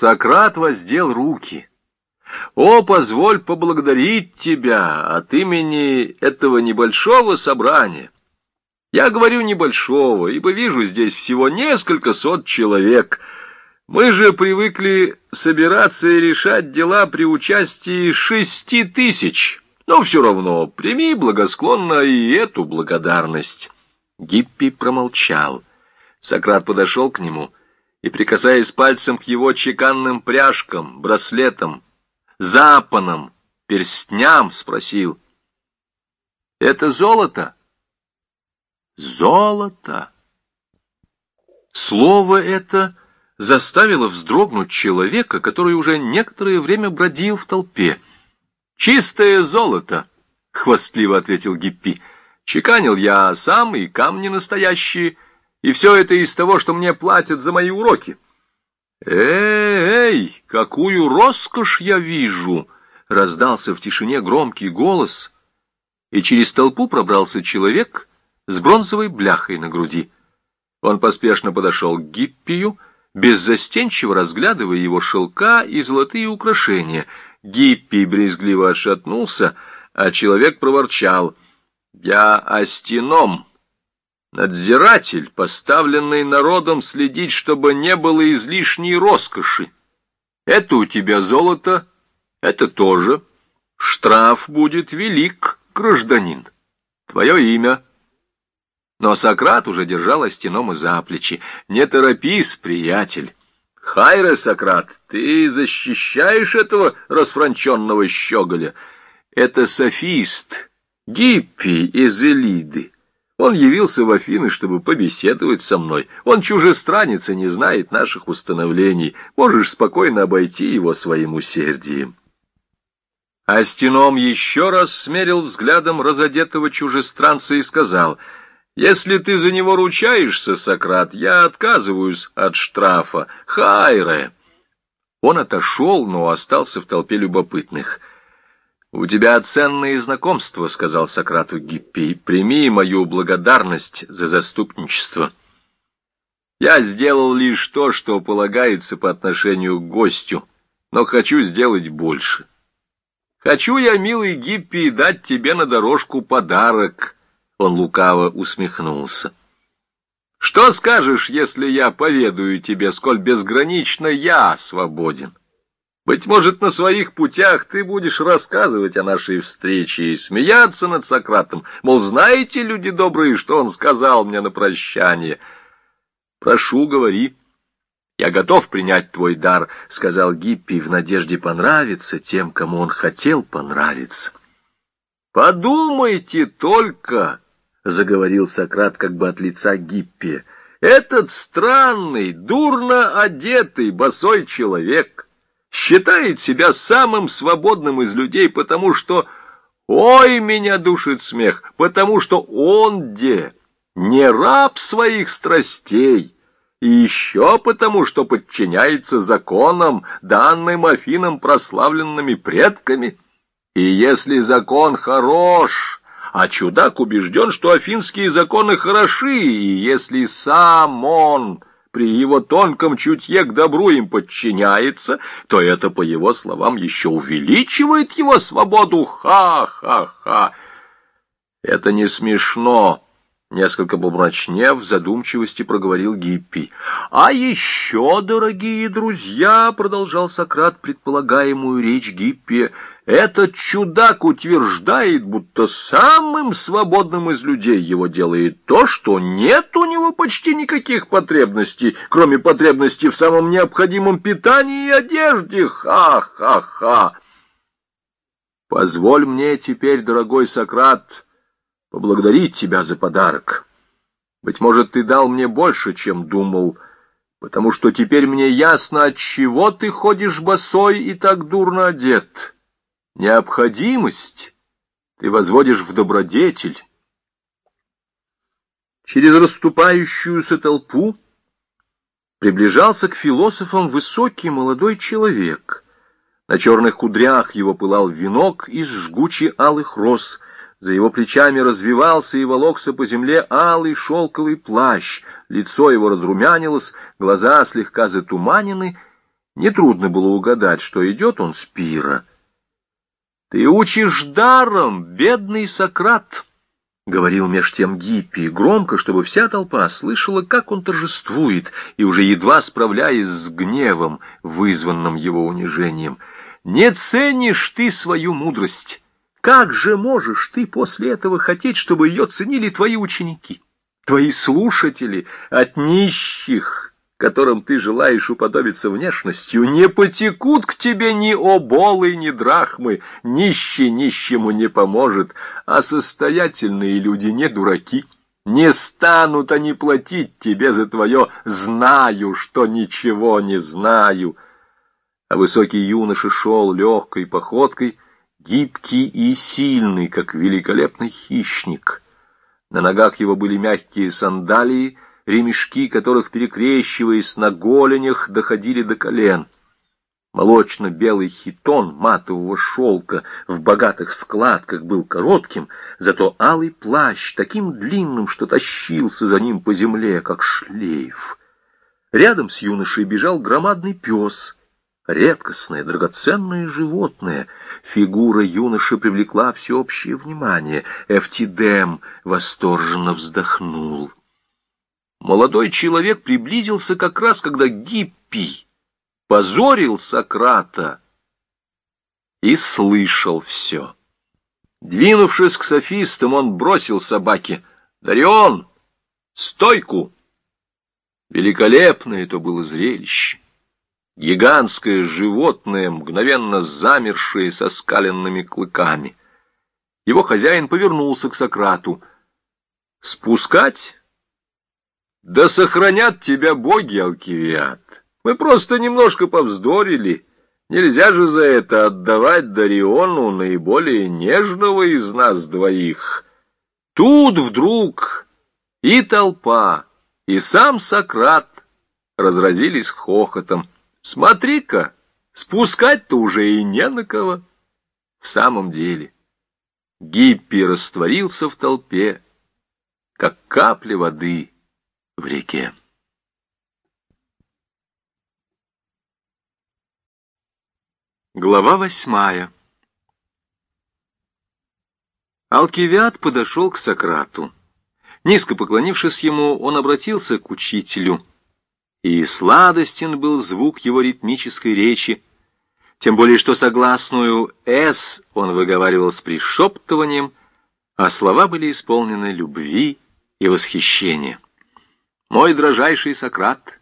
Сократ воздел руки. «О, позволь поблагодарить тебя от имени этого небольшого собрания». Я говорю небольшого, ибо вижу здесь всего несколько сот человек. Мы же привыкли собираться и решать дела при участии шести тысяч. Но все равно прими благосклонно и эту благодарность. Гиппи промолчал. Сократ подошел к нему и, прикасаясь пальцем к его чеканным пряжкам, браслетам, запонам, перстням, спросил. «Это золото?» Золото! Слово это заставило вздрогнуть человека, который уже некоторое время бродил в толпе. «Чистое золото!» — хвастливо ответил Гиппи. «Чеканил я сам и камни настоящие, и все это из того, что мне платят за мои уроки». «Эй, какую роскошь я вижу!» — раздался в тишине громкий голос, и через толпу пробрался человек — с бронзовой бляхой на груди. Он поспешно подошел к Гиппию, беззастенчиво разглядывая его шелка и золотые украшения. Гиппий брезгливо отшатнулся, а человек проворчал. «Я астеном, надзиратель, поставленный народом следить, чтобы не было излишней роскоши. Это у тебя золото, это тоже. Штраф будет велик, гражданин. Твое имя — но Сократ уже держал Астенома за плечи. «Не торопись, приятель!» «Хайре, Сократ, ты защищаешь этого расфранченного щеголя?» «Это софист, Гиппи из Элиды. Он явился в Афины, чтобы побеседовать со мной. Он чужестранец и не знает наших установлений. Можешь спокойно обойти его своим усердием». Астеном еще раз смерил взглядом разодетого чужестранца и сказал — если ты за него ручаешься, Сократ, я отказываюсь от штрафа. Хайре!» Он отошел, но остался в толпе любопытных. «У тебя ценные знакомства», — сказал Сократу Гиппий. «Прими мою благодарность за заступничество». «Я сделал лишь то, что полагается по отношению к гостю, но хочу сделать больше. Хочу я, милый Гиппий, дать тебе на дорожку подарок». Он лукаво усмехнулся. «Что скажешь, если я поведаю тебе, сколь безгранично я свободен? Быть может, на своих путях ты будешь рассказывать о нашей встрече и смеяться над Сократом, мол, знаете, люди добрые, что он сказал мне на прощание? Прошу, говори». «Я готов принять твой дар», — сказал Гиппи в надежде понравиться тем, кому он хотел понравиться. «Подумайте только!» — заговорил Сократ как бы от лица Гиппия. «Этот странный, дурно одетый, босой человек считает себя самым свободным из людей, потому что, ой, меня душит смех, потому что он где не раб своих страстей». И еще потому, что подчиняется законам, данным Афинам прославленными предками. И если закон хорош, а чудак убежден, что афинские законы хороши, и если сам он при его тонком чутье к добру им подчиняется, то это, по его словам, еще увеличивает его свободу. Ха-ха-ха! Это не смешно. Несколько помрачнев, в задумчивости проговорил Гиппи. «А еще, дорогие друзья, — продолжал Сократ предполагаемую речь Гиппия, — этот чудак утверждает, будто самым свободным из людей его делает то, что нет у него почти никаких потребностей, кроме потребностей в самом необходимом питании и одежде. Ха-ха-ха! Позволь мне теперь, дорогой Сократ, — поблагодарить тебя за подарок. Быть может, ты дал мне больше, чем думал, потому что теперь мне ясно, от чего ты ходишь босой и так дурно одет. Необходимость ты возводишь в добродетель. Через расступающуюся толпу приближался к философам высокий молодой человек. На черных кудрях его пылал венок из жгучи алых роз — за его плечами развивался и волокся по земле алый шелковый плащ, лицо его разрумянилось, глаза слегка затуманены, Нетрудно было угадать, что идет он с пира. «Ты учишь даром, бедный Сократ!» — говорил меж тем Гиппи, громко, чтобы вся толпа слышала, как он торжествует, и уже едва справляясь с гневом, вызванным его унижением. «Не ценишь ты свою мудрость! Как же можешь ты после этого хотеть, чтобы ее ценили твои ученики, твои слушатели от нищих?» Которым ты желаешь уподобиться внешностью, не потекут к тебе ни оболы, ни драхмы, нищий нищему не поможет, а состоятельные люди не дураки. Не станут они платить тебе за твое «знаю, что ничего не знаю». А высокий юноша шел легкой походкой, гибкий и сильный, как великолепный хищник. На ногах его были мягкие сандалии — ремешки которых, перекрещиваясь на голенях, доходили до колен. Молочно-белый хитон матового шелка в богатых складках был коротким, зато алый плащ таким длинным, что тащился за ним по земле, как шлейф. Рядом с юношей бежал громадный пес — редкостное, драгоценное животное. Фигура юноши привлекла всеобщее внимание. Эфтидем восторженно вздохнул. Молодой человек приблизился как раз, когда Гиппи позорил Сократа и слышал все. Двинувшись к софистам, он бросил собаке «Дарион! Стойку!» Великолепное это было зрелище. Гигантское животное, мгновенно замершее со скаленными клыками. Его хозяин повернулся к Сократу. «Спускать?» Да сохранят тебя боги, Алкивиад. Мы просто немножко повздорили. Нельзя же за это отдавать Дариону наиболее нежного из нас двоих. Тут вдруг и толпа, и сам Сократ разразились хохотом. Смотри-ка, спускать-то уже и не на кого. В самом деле, Гиппи растворился в толпе, как капля воды — в реке. Глава восьмая Алкивиад подошел к Сократу. Низко поклонившись ему, он обратился к учителю, и сладостен был звук его ритмической речи, тем более что согласную «с» он выговаривал с пришептыванием, а слова были исполнены любви и восхищения. Мой дрожайший Сократ,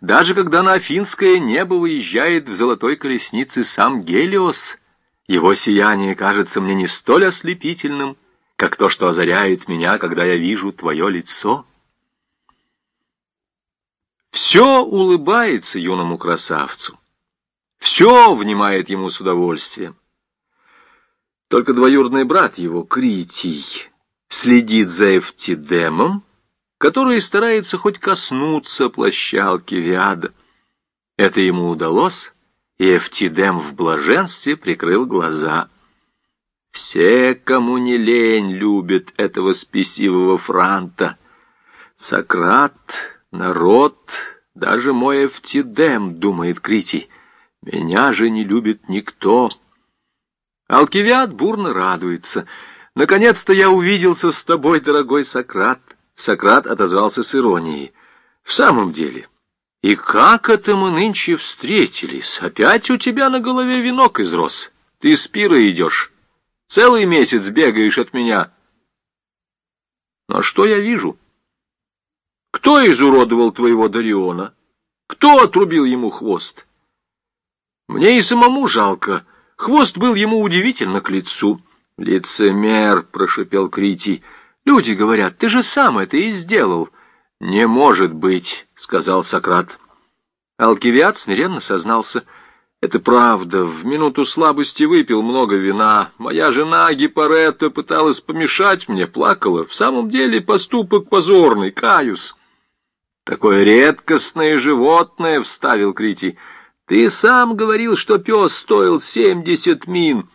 даже когда на Афинское небо выезжает в золотой колеснице сам Гелиос, его сияние кажется мне не столь ослепительным, как то, что озаряет меня, когда я вижу твое лицо. Все улыбается юному красавцу, все внимает ему с удовольствием. Только двоюродный брат его, Критий, следит за Эфтидемом, который старается хоть коснуться площадки Виада. Это ему удалось, и Эфтидем в блаженстве прикрыл глаза. Все, кому не лень, любят этого спесивого франта. Сократ, народ, даже мой Эфтидем, думает Критий, меня же не любит никто. Алкивиад бурно радуется. Наконец-то я увиделся с тобой, дорогой Сократ. Сократ отозвался с иронией. «В самом деле, и как это мы нынче встретились? Опять у тебя на голове венок изрос. Ты с пира идешь. Целый месяц бегаешь от меня. Но что я вижу? Кто изуродовал твоего Дариона? Кто отрубил ему хвост? Мне и самому жалко. Хвост был ему удивительно к лицу. «Лицемер!» — прошипел Критий. Люди говорят, ты же сам это и сделал. Не может быть, сказал Сократ. Алкивиад смиренно сознался. Это правда, в минуту слабости выпил много вина. Моя жена Гиппоретта пыталась помешать мне, плакала. В самом деле поступок позорный, каюсь. Такое редкостное животное, вставил Критий. Ты сам говорил, что пес стоил семьдесят мин.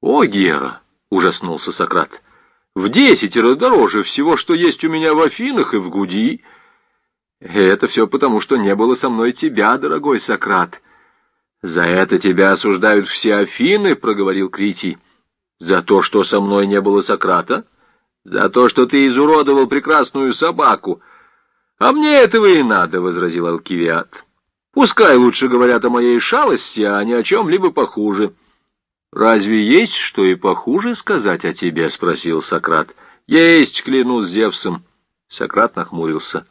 О, Гера, ужаснулся Сократ в десятеро дороже всего, что есть у меня в Афинах и в Гуди. это все потому, что не было со мной тебя, дорогой Сократ. «За это тебя осуждают все Афины», — проговорил Критий. «За то, что со мной не было Сократа? За то, что ты изуродовал прекрасную собаку?» «А мне этого и надо», — возразил Алкивиад. «Пускай лучше говорят о моей шалости, а не о чем-либо похуже». «Разве есть что и похуже сказать о тебе?» — спросил Сократ. «Есть, клянусь Зевсом». Сократ нахмурился.